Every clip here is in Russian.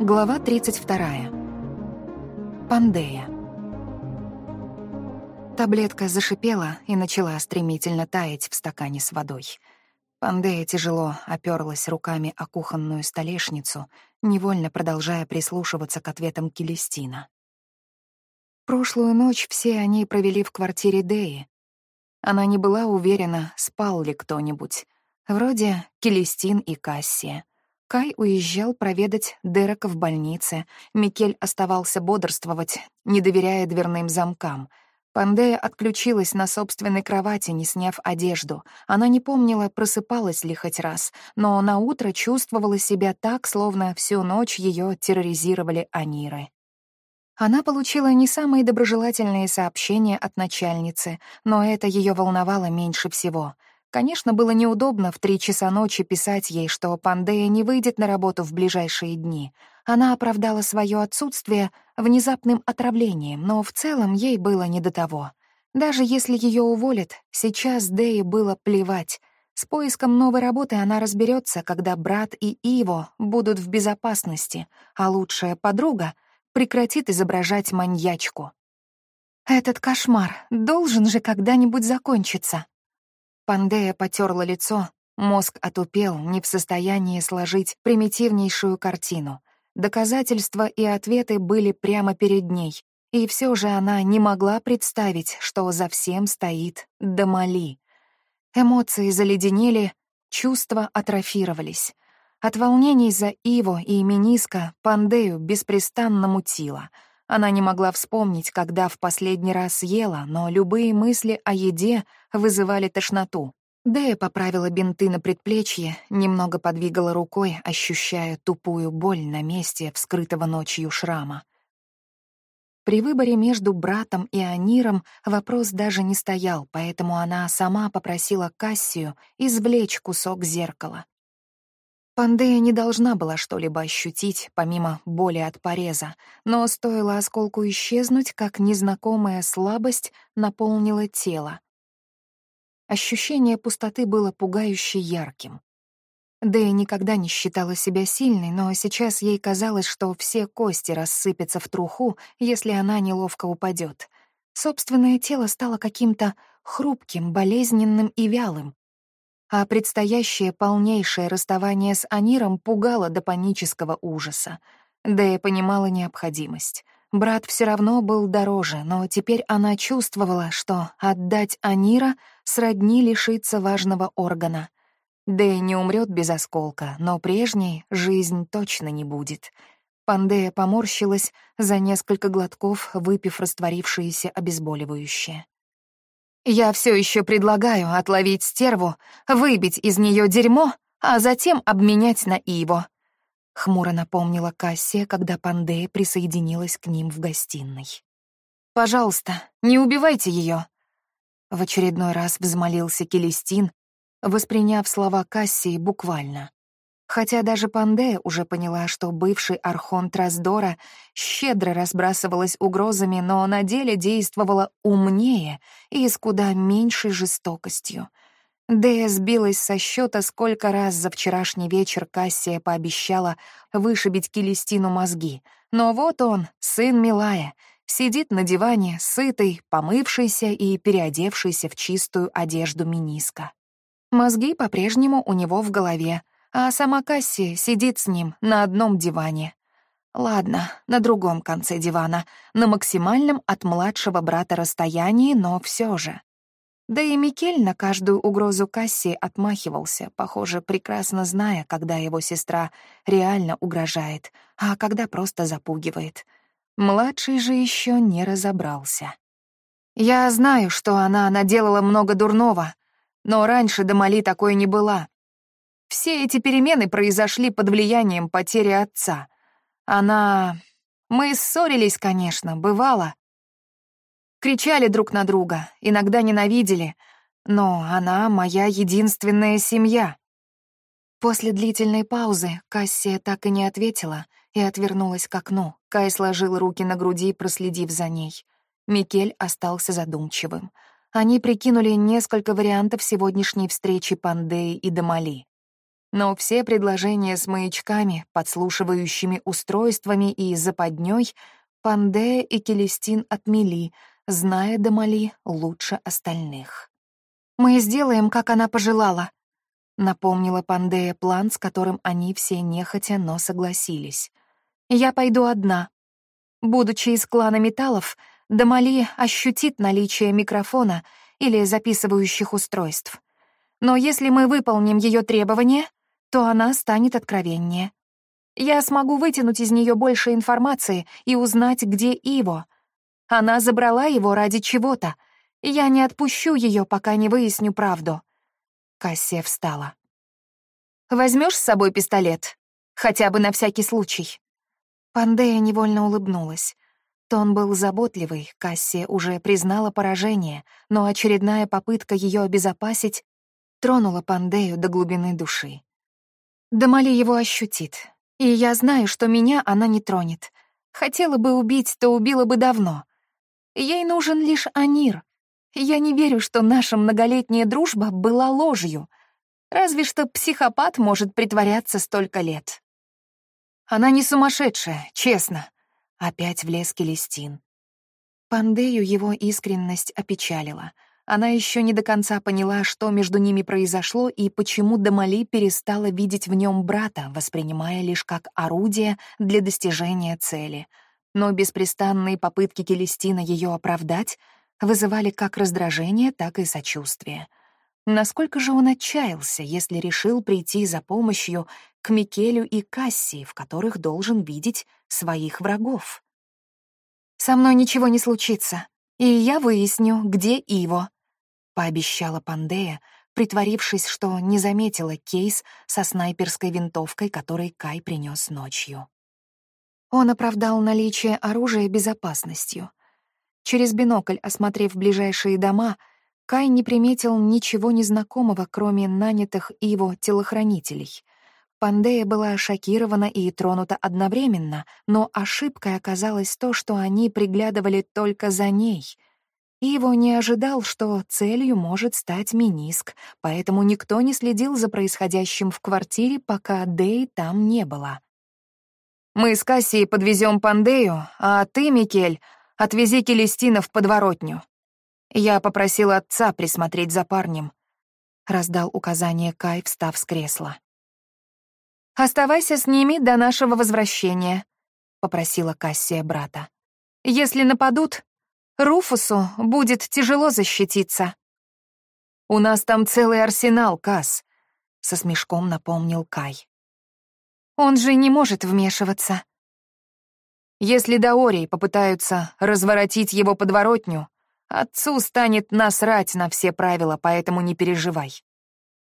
Глава 32. Пандея. Таблетка зашипела и начала стремительно таять в стакане с водой. Пандея тяжело оперлась руками о кухонную столешницу, невольно продолжая прислушиваться к ответам Келестина. Прошлую ночь все они провели в квартире Деи. Она не была уверена, спал ли кто-нибудь. Вроде Келестин и Кассия. Кай уезжал проведать Дерека в больнице. Микель оставался бодрствовать, не доверяя дверным замкам. Пандея отключилась на собственной кровати, не сняв одежду. Она не помнила, просыпалась ли хоть раз, но на утро чувствовала себя так, словно всю ночь ее терроризировали аниры. Она получила не самые доброжелательные сообщения от начальницы, но это ее волновало меньше всего — Конечно, было неудобно в три часа ночи писать ей, что Пандея не выйдет на работу в ближайшие дни. Она оправдала свое отсутствие внезапным отравлением, но в целом ей было не до того. Даже если ее уволят, сейчас Дее было плевать. С поиском новой работы она разберется, когда брат и Иво будут в безопасности, а лучшая подруга прекратит изображать маньячку. Этот кошмар должен же когда-нибудь закончиться. Пандея потерла лицо, мозг отупел, не в состоянии сложить примитивнейшую картину. Доказательства и ответы были прямо перед ней, и все же она не могла представить, что за всем стоит Дамали. Эмоции заледенели, чувства атрофировались. От волнений за Иво и Миниска Пандею беспрестанно мутило — она не могла вспомнить, когда в последний раз ела, но любые мысли о еде вызывали тошноту. Дэя поправила бинты на предплечье, немного подвигала рукой, ощущая тупую боль на месте вскрытого ночью шрама. При выборе между братом и Аниром вопрос даже не стоял, поэтому она сама попросила Кассию извлечь кусок зеркала. Пандея не должна была что-либо ощутить, помимо боли от пореза, но стоило осколку исчезнуть, как незнакомая слабость наполнила тело. Ощущение пустоты было пугающе ярким. Дэя никогда не считала себя сильной, но сейчас ей казалось, что все кости рассыпятся в труху, если она неловко упадет. Собственное тело стало каким-то хрупким, болезненным и вялым, а предстоящее полнейшее расставание с Аниром пугало до панического ужаса. И понимала необходимость. Брат все равно был дороже, но теперь она чувствовала, что отдать Анира сродни лишиться важного органа. И не умрет без осколка, но прежней жизнь точно не будет. Пандея поморщилась за несколько глотков, выпив растворившееся обезболивающее. Я все еще предлагаю отловить стерву, выбить из нее дерьмо, а затем обменять на Иво. Хмуро напомнила Кассия, когда Пандея присоединилась к ним в гостиной. «Пожалуйста, не убивайте ее. В очередной раз взмолился Келестин, восприняв слова Кассии буквально. Хотя даже Пандея уже поняла, что бывший архонт Раздора щедро разбрасывалась угрозами, но на деле действовала умнее и с куда меньшей жестокостью. Дея сбилась со счета, сколько раз за вчерашний вечер Кассия пообещала вышибить Келестину мозги. Но вот он, сын Милая, сидит на диване, сытый, помывшийся и переодевшийся в чистую одежду Миниска. Мозги по-прежнему у него в голове — а сама Касси сидит с ним на одном диване. Ладно, на другом конце дивана, на максимальном от младшего брата расстоянии, но все же. Да и Микель на каждую угрозу Касси отмахивался, похоже, прекрасно зная, когда его сестра реально угрожает, а когда просто запугивает. Младший же еще не разобрался. «Я знаю, что она наделала много дурного, но раньше до Мали такой не была. Все эти перемены произошли под влиянием потери отца. Она... Мы ссорились, конечно, бывало. Кричали друг на друга, иногда ненавидели, но она моя единственная семья. После длительной паузы Кассия так и не ответила и отвернулась к окну. Кай сложил руки на груди, проследив за ней. Микель остался задумчивым. Они прикинули несколько вариантов сегодняшней встречи Пандеи и Дамали. Но все предложения с маячками, подслушивающими устройствами и западней Пандея и Келестин отмели, зная Дамали лучше остальных. «Мы сделаем, как она пожелала», — напомнила Пандея план, с которым они все нехотя, но согласились. «Я пойду одна. Будучи из клана металлов, Дамали ощутит наличие микрофона или записывающих устройств. Но если мы выполним ее требования, то она станет откровеннее. Я смогу вытянуть из нее больше информации и узнать, где Иво. Она забрала его ради чего-то. Я не отпущу ее, пока не выясню правду. Кассия встала. Возьмешь с собой пистолет? Хотя бы на всякий случай. Пандея невольно улыбнулась. Тон был заботливый, Кассия уже признала поражение, но очередная попытка ее обезопасить тронула Пандею до глубины души. Дамали его ощутит. И я знаю, что меня она не тронет. Хотела бы убить, то убила бы давно. Ей нужен лишь Анир. Я не верю, что наша многолетняя дружба была ложью. Разве что психопат может притворяться столько лет. Она не сумасшедшая, честно. Опять влез Келестин. Пандею его искренность опечалила — она еще не до конца поняла, что между ними произошло и почему Дамали перестала видеть в нем брата, воспринимая лишь как орудие для достижения цели. Но беспрестанные попытки Келестина ее оправдать вызывали как раздражение, так и сочувствие. Насколько же он отчаялся, если решил прийти за помощью к Микелю и Касси, в которых должен видеть своих врагов? «Со мной ничего не случится, и я выясню, где Иво», пообещала Пандея, притворившись, что не заметила кейс со снайперской винтовкой, который Кай принес ночью. Он оправдал наличие оружия безопасностью. Через бинокль, осмотрев ближайшие дома, Кай не приметил ничего незнакомого, кроме нанятых его телохранителей. Пандея была шокирована и тронута одновременно, но ошибкой оказалось то, что они приглядывали только за ней — Иво не ожидал, что целью может стать Миниск, поэтому никто не следил за происходящим в квартире, пока Дэй там не было. «Мы с Кассией подвезем Пандею, а ты, Микель, отвези Келестина в подворотню. Я попросил отца присмотреть за парнем», — раздал указание Кай, встав с кресла. «Оставайся с ними до нашего возвращения», — попросила Кассия брата. «Если нападут, Руфусу будет тяжело защититься. «У нас там целый арсенал, Кас», — со смешком напомнил Кай. «Он же не может вмешиваться». «Если Даорий попытаются разворотить его подворотню, отцу станет насрать на все правила, поэтому не переживай.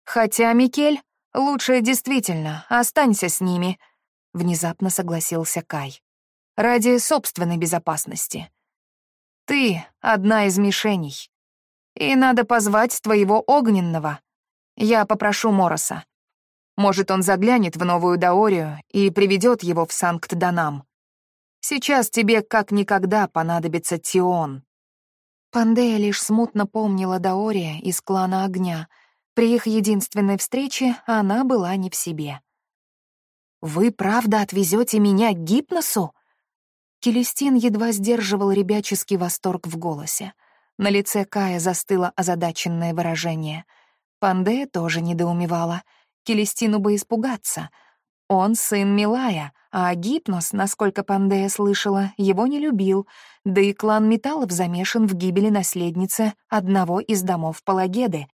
Хотя, Микель, лучше действительно останься с ними», — внезапно согласился Кай. «Ради собственной безопасности». Ты — одна из мишеней. И надо позвать твоего огненного. Я попрошу Мороса. Может, он заглянет в новую Даорию и приведет его в Санкт-Данам. Сейчас тебе как никогда понадобится Тион. Пандея лишь смутно помнила Даория из клана Огня. При их единственной встрече она была не в себе. «Вы правда отвезете меня к Гипносу?» Келестин едва сдерживал ребяческий восторг в голосе. На лице Кая застыло озадаченное выражение. Пандея тоже недоумевала. Келестину бы испугаться. Он сын Милая, а Гипнос, насколько Пандея слышала, его не любил, да и клан Металлов замешан в гибели наследницы одного из домов Палагеды,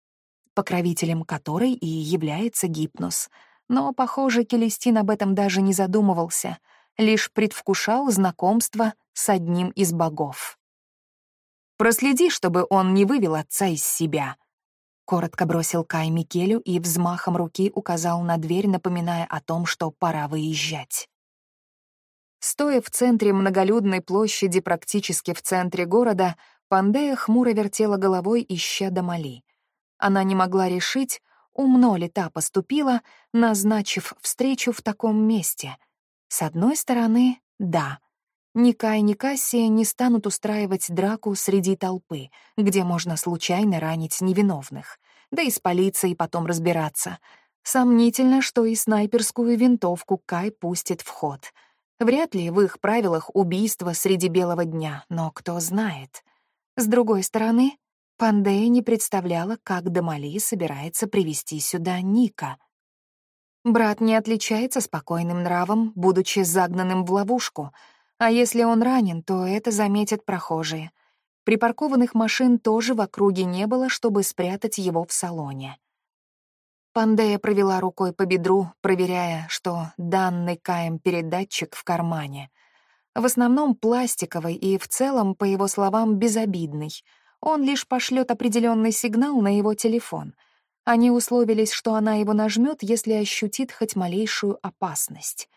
покровителем которой и является Гипнос. Но, похоже, Келестин об этом даже не задумывался — лишь предвкушал знакомство с одним из богов. «Проследи, чтобы он не вывел отца из себя», — коротко бросил Кай Микелю и взмахом руки указал на дверь, напоминая о том, что пора выезжать. Стоя в центре многолюдной площади, практически в центре города, Пандея хмуро вертела головой, ища Дамали. Она не могла решить, умно ли та поступила, назначив встречу в таком месте — с одной стороны, да, ни Кай, ни Кассия не станут устраивать драку среди толпы, где можно случайно ранить невиновных, да и с полицией потом разбираться. Сомнительно, что и снайперскую винтовку Кай пустит в ход. Вряд ли в их правилах убийство среди белого дня, но кто знает. С другой стороны, Пандея не представляла, как Дамали собирается привести сюда Ника. Брат не отличается спокойным нравом, будучи загнанным в ловушку, а если он ранен, то это заметят прохожие. Припаркованных машин тоже в округе не было, чтобы спрятать его в салоне. Пандея провела рукой по бедру, проверяя, что данный Каем передатчик в кармане. В основном пластиковый и в целом, по его словам, безобидный. Он лишь пошлет определенный сигнал на его телефон. Они условились, что она его нажмет, если ощутит хоть малейшую опасность.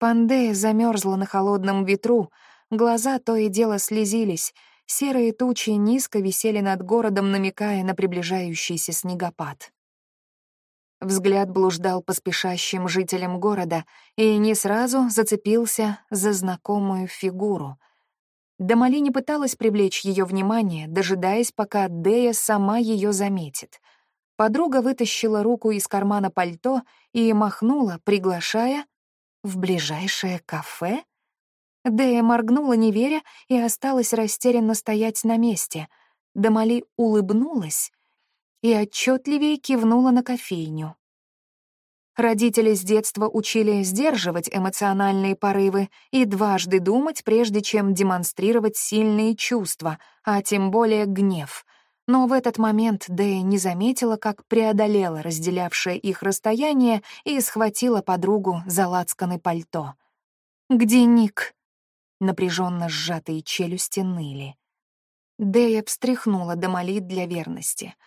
Пандея замерзла на холодном ветру, глаза то и дело слезились, серые тучи низко висели над городом, намекая на приближающийся снегопад. Взгляд блуждал по спешащим жителям города и не сразу зацепился за знакомую фигуру. Дамали не пыталась привлечь ее внимание, дожидаясь, пока Дея сама ее заметит. Подруга вытащила руку из кармана пальто и махнула, приглашая в ближайшее кафе. Дея моргнула, не веря, и осталась растерянно стоять на месте. Дамали улыбнулась и отчетливее кивнула на кофейню. Родители с детства учили сдерживать эмоциональные порывы и дважды думать, прежде чем демонстрировать сильные чувства, а тем более гнев. Но в этот момент Дэя не заметила, как преодолела разделявшее их расстояние и схватила подругу за лацканы пальто. «Где Ник?» Напряженно сжатые челюсти ныли. Дэя встряхнула Дамалит для верности —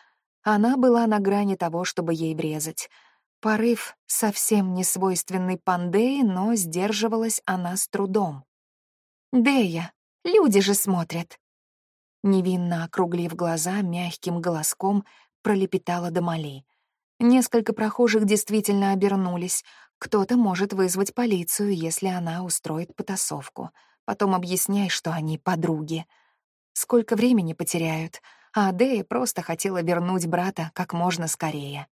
она была на грани того, чтобы ей врезать. Порыв совсем не свойственный Пандее, но сдерживалась она с трудом. «Дея, люди же смотрят!» Невинно округлив глаза, мягким голоском пролепетала Дамали. Несколько прохожих действительно обернулись. Кто-то может вызвать полицию, если она устроит потасовку. Потом объясняй, что они подруги. Сколько времени потеряют — а Дэя просто хотела вернуть брата как можно скорее.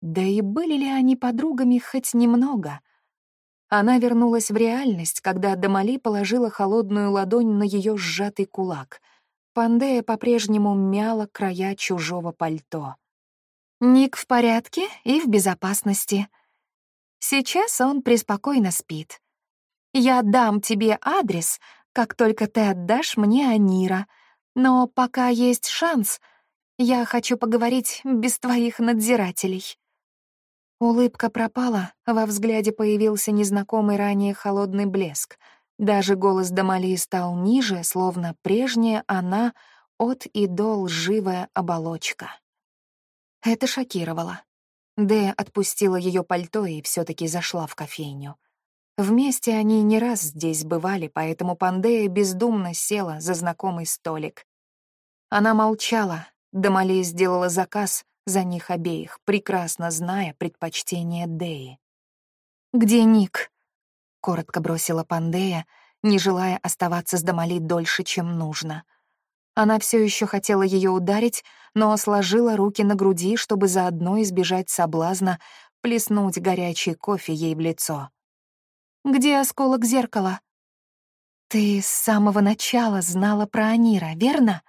Да и были ли они подругами хоть немного? Она вернулась в реальность, когда Дамали положила холодную ладонь на ее сжатый кулак. Пандея по-прежнему мяла края чужого пальто. «Ник в порядке и в безопасности. Сейчас он преспокойно спит. Я дам тебе адрес, как только ты отдашь мне Анира», но пока есть шанс, я хочу поговорить без твоих надзирателей». Улыбка пропала, во взгляде появился незнакомый ранее холодный блеск. Даже голос Дамали стал ниже, словно прежняя она от и до лживая оболочка. Это шокировало. Дэя отпустила ее пальто и все таки зашла в кофейню. Вместе они не раз здесь бывали, поэтому Пандея бездумно села за знакомый столик. Она молчала, Дамалей сделала заказ за них обеих, прекрасно зная предпочтение Деи. «Где Ник?» — коротко бросила Пандея, не желая оставаться с Дамали дольше, чем нужно. Она все еще хотела ее ударить, но сложила руки на груди, чтобы заодно избежать соблазна плеснуть горячий кофе ей в лицо. «Где осколок зеркала?» «Ты с самого начала знала про Анира, верно?»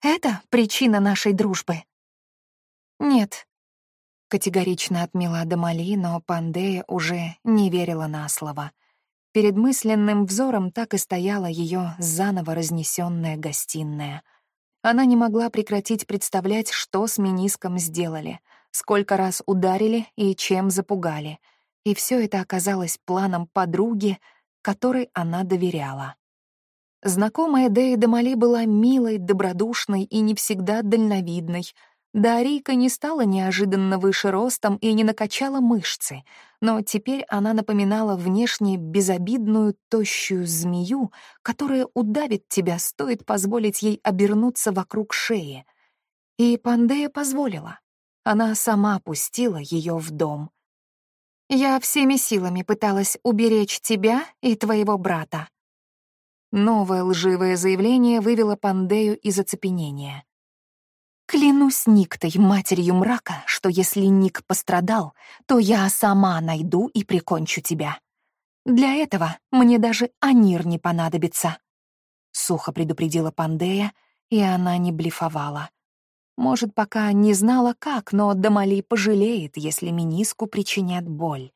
Это причина нашей дружбы. Нет, категорично отмела Дамали, но Пандея уже не верила на слово. Перед мысленным взором так и стояла ее заново разнесенная гостиная. Она не могла прекратить представлять, что с Миниском сделали, сколько раз ударили и чем запугали. И все это оказалось планом подруги, которой она доверяла. Знакомая Дэя Дамали была милой, добродушной и не всегда дальновидной. Дарийка не стала неожиданно выше ростом и не накачала мышцы, но теперь она напоминала внешне безобидную, тощую змею, которая удавит тебя, стоит позволить ей обернуться вокруг шеи. И Пандея позволила. Она сама пустила ее в дом. «Я всеми силами пыталась уберечь тебя и твоего брата», Новое лживое заявление вывело Пандею из оцепенения. Клянусь Никтой, матерью мрака, что если Ник пострадал, то я сама найду и прикончу тебя. Для этого мне даже Анир не понадобится. Сухо предупредила Пандея, и она не блефовала. Может, пока не знала как, но Дамали пожалеет, если Миниску причинят боль.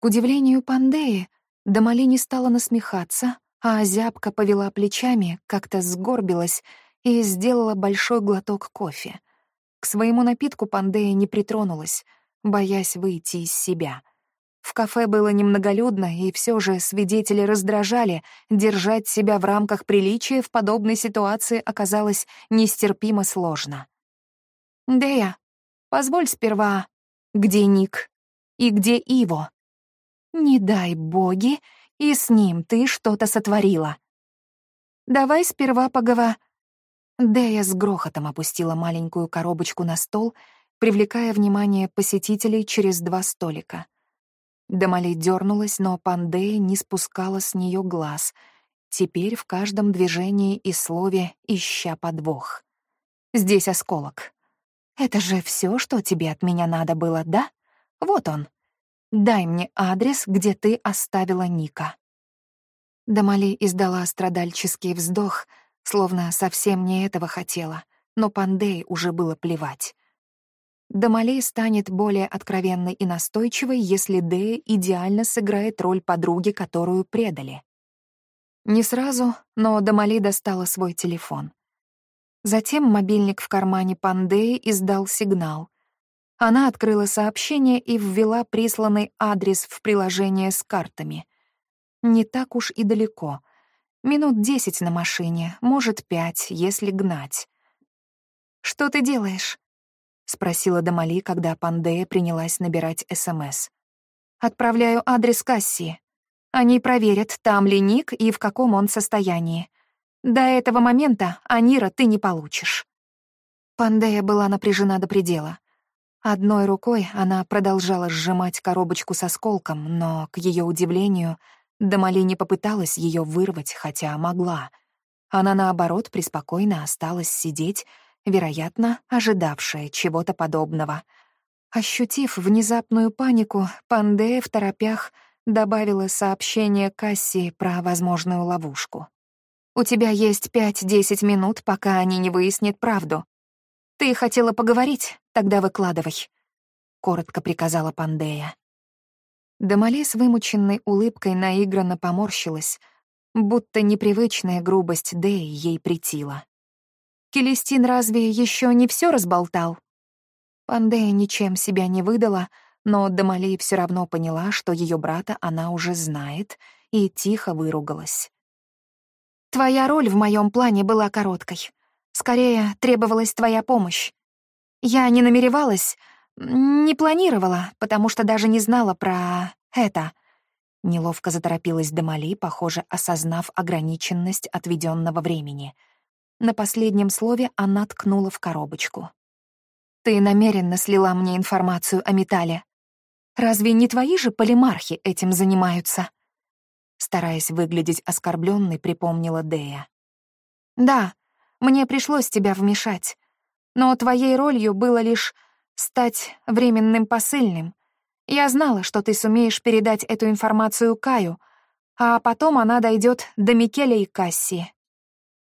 К удивлению Пандеи, Дамали не стала насмехаться, а зябка повела плечами, как-то сгорбилась и сделала большой глоток кофе. К своему напитку Пандея не притронулась, боясь выйти из себя. В кафе было немноголюдно, и все же свидетели раздражали. Держать себя в рамках приличия в подобной ситуации оказалось нестерпимо сложно. «Дея, позволь сперва, где Ник и где Иво? Не дай боги, и с ним ты что-то сотворила. Давай сперва поговор...» Дея с грохотом опустила маленькую коробочку на стол, привлекая внимание посетителей через два столика — Дамали дернулась, но Пандея не спускала с нее глаз, теперь в каждом движении и слове ища подвох. «Здесь осколок. Это же все, что тебе от меня надо было, да? Вот он. Дай мне адрес, где ты оставила Ника». Дамали издала страдальческий вздох, словно совсем не этого хотела, но Пандей уже было плевать. Дамалей станет более откровенной и настойчивой, если Дэя идеально сыграет роль подруги, которую предали. Не сразу, но Дамали достала свой телефон. Затем мобильник в кармане Пандеи издал сигнал. Она открыла сообщение и ввела присланный адрес в приложение с картами. Не так уж и далеко. Минут десять на машине, может, пять, если гнать. «Что ты делаешь?» — спросила Дамали, когда Пандея принялась набирать СМС. «Отправляю адрес Кассии. Они проверят, там ли Ник и в каком он состоянии. До этого момента Анира ты не получишь». Пандея была напряжена до предела. Одной рукой она продолжала сжимать коробочку с осколком, но, к ее удивлению, Дамали не попыталась ее вырвать, хотя могла. Она, наоборот, преспокойно осталась сидеть, вероятно, ожидавшая чего-то подобного. Ощутив внезапную панику, Пандея в торопях добавила сообщение Касси про возможную ловушку. «У тебя есть пять-десять минут, пока они не выяснят правду. Ты хотела поговорить? Тогда выкладывай», — коротко приказала Пандея. Дамали с вымученной улыбкой наигранно поморщилась, будто непривычная грубость Дэи ей притила. Келестин разве еще не все разболтал? Пандея ничем себя не выдала, но Дамали все равно поняла, что ее брата она уже знает, и тихо выругалась. «Твоя роль в моем плане была короткой. Скорее, требовалась твоя помощь. Я не намеревалась, не планировала, потому что даже не знала про это». Неловко заторопилась Дамали, похоже, осознав ограниченность отведенного времени — на последнем слове она ткнула в коробочку. «Ты намеренно слила мне информацию о металле. Разве не твои же полимархи этим занимаются?» Стараясь выглядеть оскорбленной, припомнила Дея. «Да, мне пришлось тебя вмешать, но твоей ролью было лишь стать временным посыльным. Я знала, что ты сумеешь передать эту информацию Каю, а потом она дойдет до Микеля и Касси.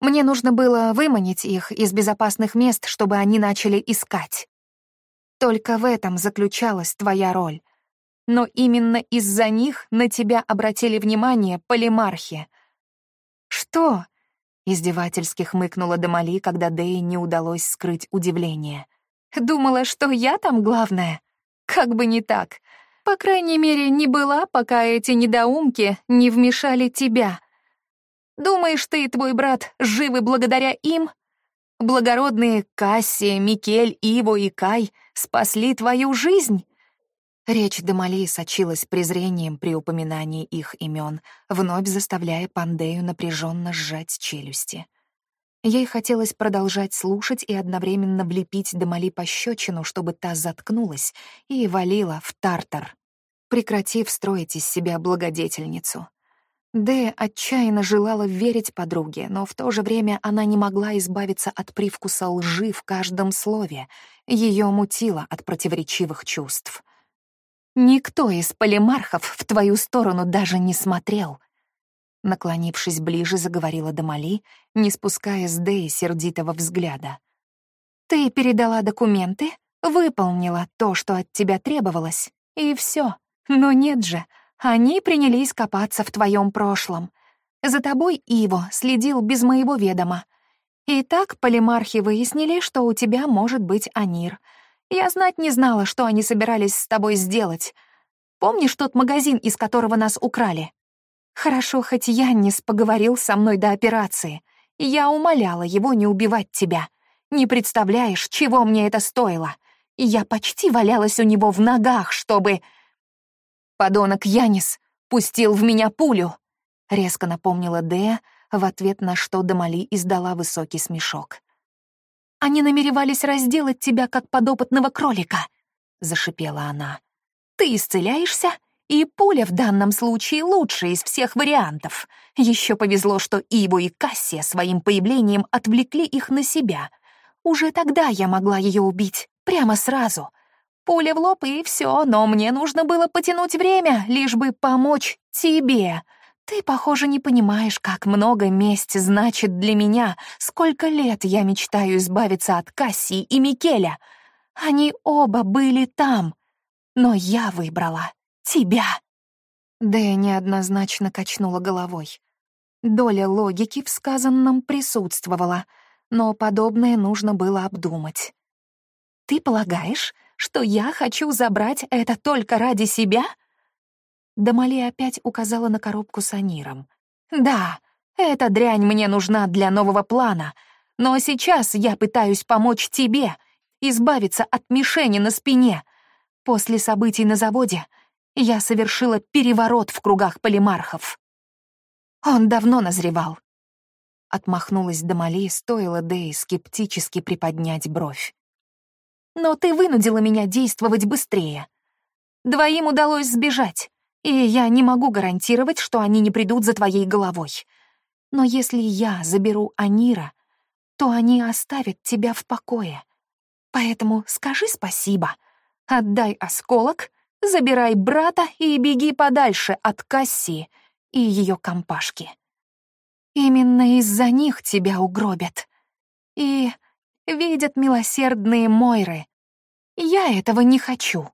Мне нужно было выманить их из безопасных мест, чтобы они начали искать. Только в этом заключалась твоя роль. Но именно из-за них на тебя обратили внимание полимархи. «Что?» — издевательски хмыкнула Дамали, когда Дэй не удалось скрыть удивление. «Думала, что я там главная? Как бы не так. По крайней мере, не была, пока эти недоумки не вмешали тебя». Думаешь, ты и твой брат живы благодаря им? Благородные Кассия, Микель, Иво и Кай спасли твою жизнь?» Речь Дамали сочилась презрением при упоминании их имен, вновь заставляя Пандею напряженно сжать челюсти. Ей хотелось продолжать слушать и одновременно влепить Дамали пощечину, чтобы та заткнулась и валила в тартар, прекратив строить из себя благодетельницу. Дэя отчаянно желала верить подруге, но в то же время она не могла избавиться от привкуса лжи в каждом слове. Ее мутило от противоречивых чувств. «Никто из полимархов в твою сторону даже не смотрел», Наклонившись ближе, заговорила Дамали, не спуская с Дэи сердитого взгляда. «Ты передала документы, выполнила то, что от тебя требовалось, и все. Но нет же, они принялись копаться в твоем прошлом. За тобой Иво следил без моего ведома. И так полимархи выяснили, что у тебя может быть Анир. Я знать не знала, что они собирались с тобой сделать. Помнишь тот магазин, из которого нас украли? Хорошо, хоть Яннис поговорил со мной до операции. Я умоляла его не убивать тебя. Не представляешь, чего мне это стоило. Я почти валялась у него в ногах, чтобы... Подонок Янис пустил в меня пулю. Резко напомнила Дея, в ответ на что Дамали издала высокий смешок. «Они намеревались разделать тебя, как подопытного кролика», — зашипела она. «Ты исцеляешься, и пуля в данном случае лучшая из всех вариантов. Еще повезло, что Ибо и Кассия своим появлением отвлекли их на себя. Уже тогда я могла ее убить, прямо сразу. Пуля в лоб и все, но мне нужно было потянуть время, лишь бы помочь тебе. Ты, похоже, не понимаешь, как много месть значит для меня, сколько лет я мечтаю избавиться от Кассии и Микеля. Они оба были там, но я выбрала тебя!» Дэя неоднозначно качнула головой. Доля логики в сказанном присутствовала, но подобное нужно было обдумать. «Ты полагаешь, что я хочу забрать это только ради себя?» Дамали опять указала на коробку с аниром. «Да, эта дрянь мне нужна для нового плана, но сейчас я пытаюсь помочь тебе, избавиться от мишени на спине. После событий на заводе я совершила переворот в кругах полимархов. Он давно назревал. Отмахнулась Дамали, стоило Дэй скептически приподнять бровь. Но ты вынудила меня действовать быстрее. Двоим удалось сбежать, и я не могу гарантировать, что они не придут за твоей головой. Но если я заберу Анира, то они оставят тебя в покое. Поэтому скажи спасибо, отдай осколок Забирай брата и беги подальше от Касси и ее компашки. Именно из-за них тебя угробят. И видят милосердные Мойры. Я этого не хочу.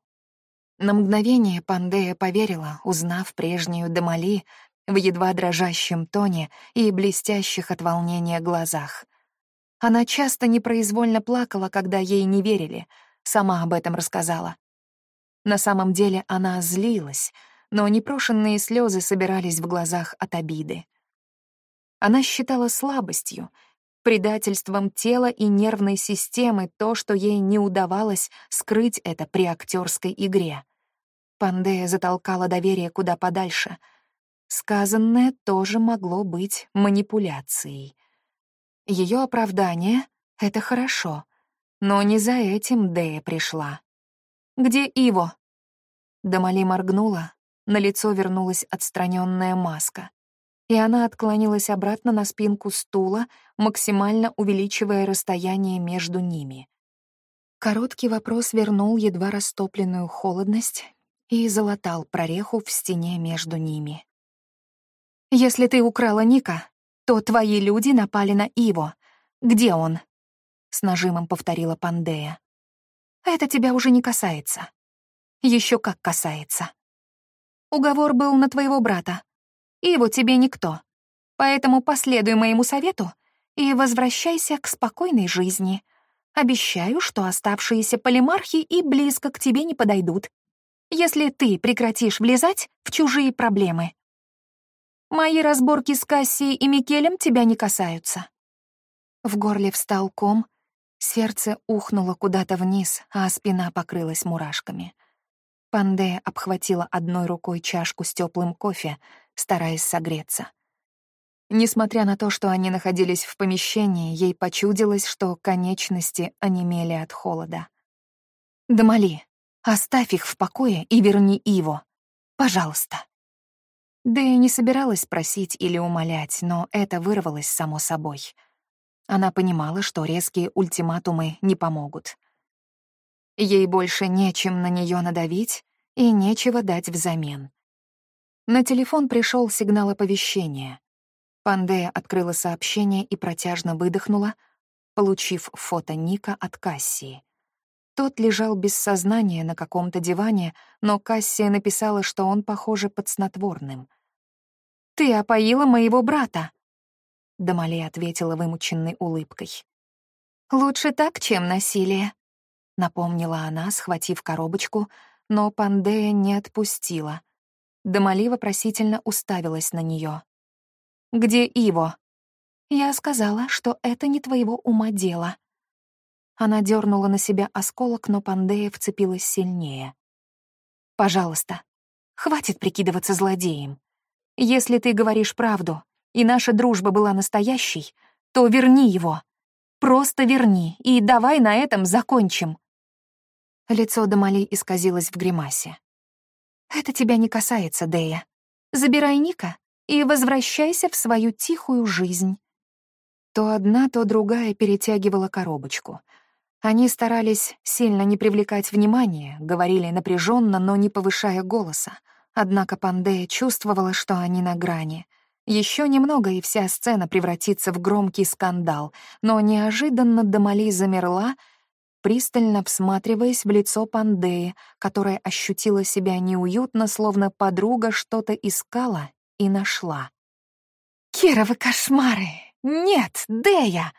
На мгновение Пандея поверила, узнав прежнюю Дамали в едва дрожащем тоне и блестящих от волнения глазах. Она часто непроизвольно плакала, когда ей не верили, сама об этом рассказала. На самом деле она злилась, но непрошенные слезы собирались в глазах от обиды. Она считала слабостью, предательством тела и нервной системы то, что ей не удавалось скрыть это при актерской игре. Пандея затолкала доверие куда подальше. Сказанное тоже могло быть манипуляцией. Ее оправдание — это хорошо, но не за этим Дея пришла. Где Иво?» Дамали моргнула, на лицо вернулась отстраненная маска, и она отклонилась обратно на спинку стула, максимально увеличивая расстояние между ними. Короткий вопрос вернул едва растопленную холодность и залатал прореху в стене между ними. «Если ты украла Ника, то твои люди напали на Иво. Где он?» — с нажимом повторила Пандея. Это тебя уже не касается. Еще как касается. Уговор был на твоего брата. И вот тебе никто. Поэтому последуй моему совету и возвращайся к спокойной жизни. Обещаю, что оставшиеся полимархи и близко к тебе не подойдут, если ты прекратишь влезать в чужие проблемы. Мои разборки с Кассией и Микелем тебя не касаются. В горле встал ком, Сердце ухнуло куда-то вниз, а спина покрылась мурашками. Панде обхватила одной рукой чашку с теплым кофе, стараясь согреться. Несмотря на то, что они находились в помещении, ей почудилось, что конечности онемели от холода. «Дамали, оставь их в покое и верни Иво. Пожалуйста». Да и не собиралась просить или умолять, но это вырвалось само собой. Она понимала, что резкие ультиматумы не помогут. Ей больше нечем на нее надавить и нечего дать взамен. На телефон пришел сигнал оповещения. Пандея открыла сообщение и протяжно выдохнула, получив фото Ника от Кассии. Тот лежал без сознания на каком-то диване, но Кассия написала, что он, похоже, под снотворным. «Ты опоила моего брата!» Дамали ответила вымученной улыбкой. «Лучше так, чем насилие», — напомнила она, схватив коробочку, но Пандея не отпустила. Дамали вопросительно уставилась на нее. «Где Иво?» «Я сказала, что это не твоего ума дело». Она дернула на себя осколок, но Пандея вцепилась сильнее. «Пожалуйста, хватит прикидываться злодеем. Если ты говоришь правду, и наша дружба была настоящей, то верни его. Просто верни, и давай на этом закончим». Лицо Дамали исказилось в гримасе. «Это тебя не касается, Дея. Забирай Ника и возвращайся в свою тихую жизнь». То одна, то другая перетягивала коробочку. Они старались сильно не привлекать внимания, говорили напряженно, но не повышая голоса. Однако Пандея чувствовала, что они на грани. Еще немного, и вся сцена превратится в громкий скандал, но неожиданно Дамали замерла — пристально всматриваясь в лицо Пандеи, которая ощутила себя неуютно, словно подруга что-то искала и нашла. «Кировы кошмары! Нет, Дея!»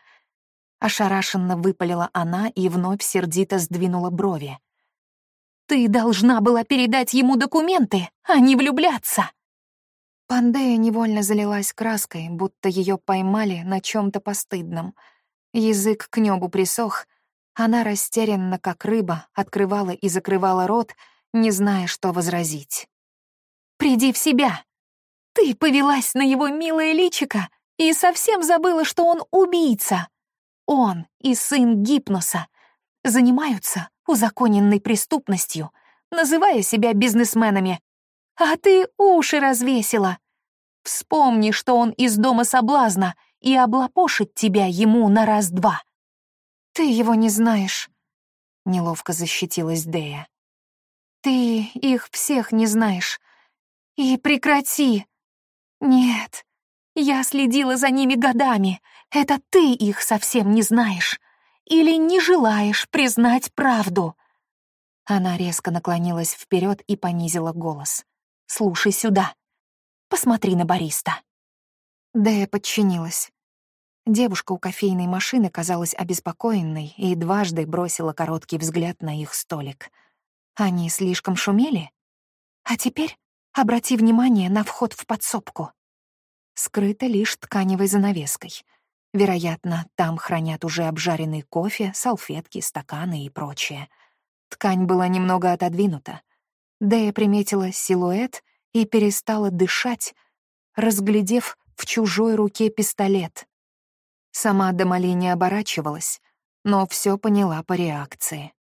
Ошарашенно выпалила она и вновь сердито сдвинула брови. «Ты должна была передать ему документы, а не влюбляться!» Пандея невольно залилась краской, будто ее поймали на чем то постыдном. Язык к небу присох, она растерянно, как рыба, открывала и закрывала рот, не зная, что возразить. «Приди в себя! Ты повелась на его милое личико и совсем забыла, что он убийца! Он и сын Гипноса занимаются узаконенной преступностью, называя себя бизнесменами. А ты уши развесила! Вспомни, что он из дома соблазна, и облапошит тебя ему на раз-два!» «Ты его не знаешь», — неловко защитилась Дея. «Ты их всех не знаешь. И прекрати!» «Нет, я следила за ними годами. Это ты их совсем не знаешь. Или не желаешь признать правду?» Она резко наклонилась вперед и понизила голос. «Слушай сюда. Посмотри на бариста». Дея подчинилась. Девушка у кофейной машины казалась обеспокоенной и дважды бросила короткий взгляд на их столик. Они слишком шумели? А теперь обрати внимание на вход в подсобку. Скрыто лишь тканевой занавеской. Вероятно, там хранят уже обжаренный кофе, салфетки, стаканы и прочее. Ткань была немного отодвинута. Дэя приметила силуэт и перестала дышать, разглядев в чужой руке пистолет. Сама Дамали не оборачивалась, но все поняла по реакции.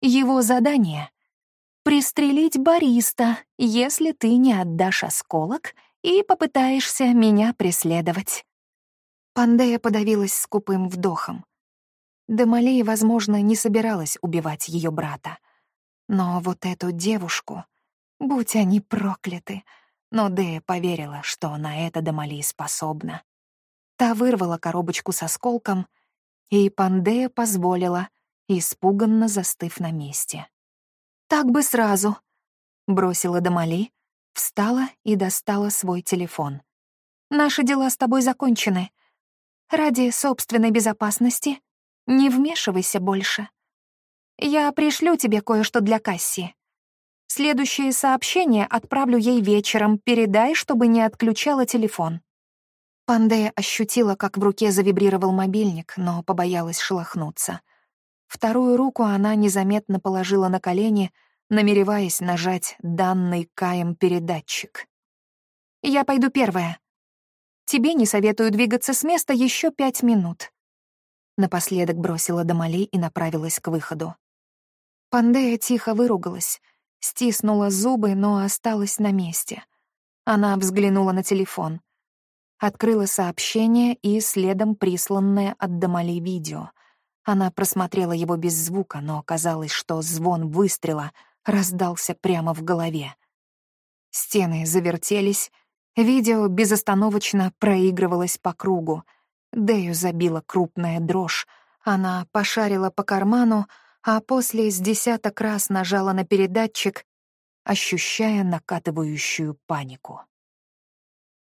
Его задание — пристрелить бариста, если ты не отдашь осколок и попытаешься меня преследовать. Пандея подавилась скупым вдохом. Дамали, возможно, не собиралась убивать ее брата. Но вот эту девушку, будь они прокляты, но Дея поверила, что на это Дамали способна. Та вырвала коробочку с осколком, и Пандея позволила, испуганно застыв на месте. «Так бы сразу», — бросила Дамали, встала и достала свой телефон. «Наши дела с тобой закончены. Ради собственной безопасности не вмешивайся больше. Я пришлю тебе кое-что для Касси. Следующее сообщение отправлю ей вечером, передай, чтобы не отключала телефон». Пандея ощутила, как в руке завибрировал мобильник, но побоялась шелохнуться. Вторую руку она незаметно положила на колени, намереваясь нажать данный Каем передатчик. «Я пойду первая. Тебе не советую двигаться с места еще пять минут». Напоследок бросила Дамали и направилась к выходу. Пандея тихо выругалась, стиснула зубы, но осталась на месте. Она взглянула на телефон. Открыла сообщение и следом присланное от Дамали видео. Она просмотрела его без звука, но оказалось, что звон выстрела раздался прямо в голове. Стены завертелись, видео безостановочно проигрывалось по кругу. Дэю забила крупная дрожь. Она пошарила по карману, а после с десяток раз нажала на передатчик, ощущая накатывающую панику.